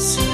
Seirama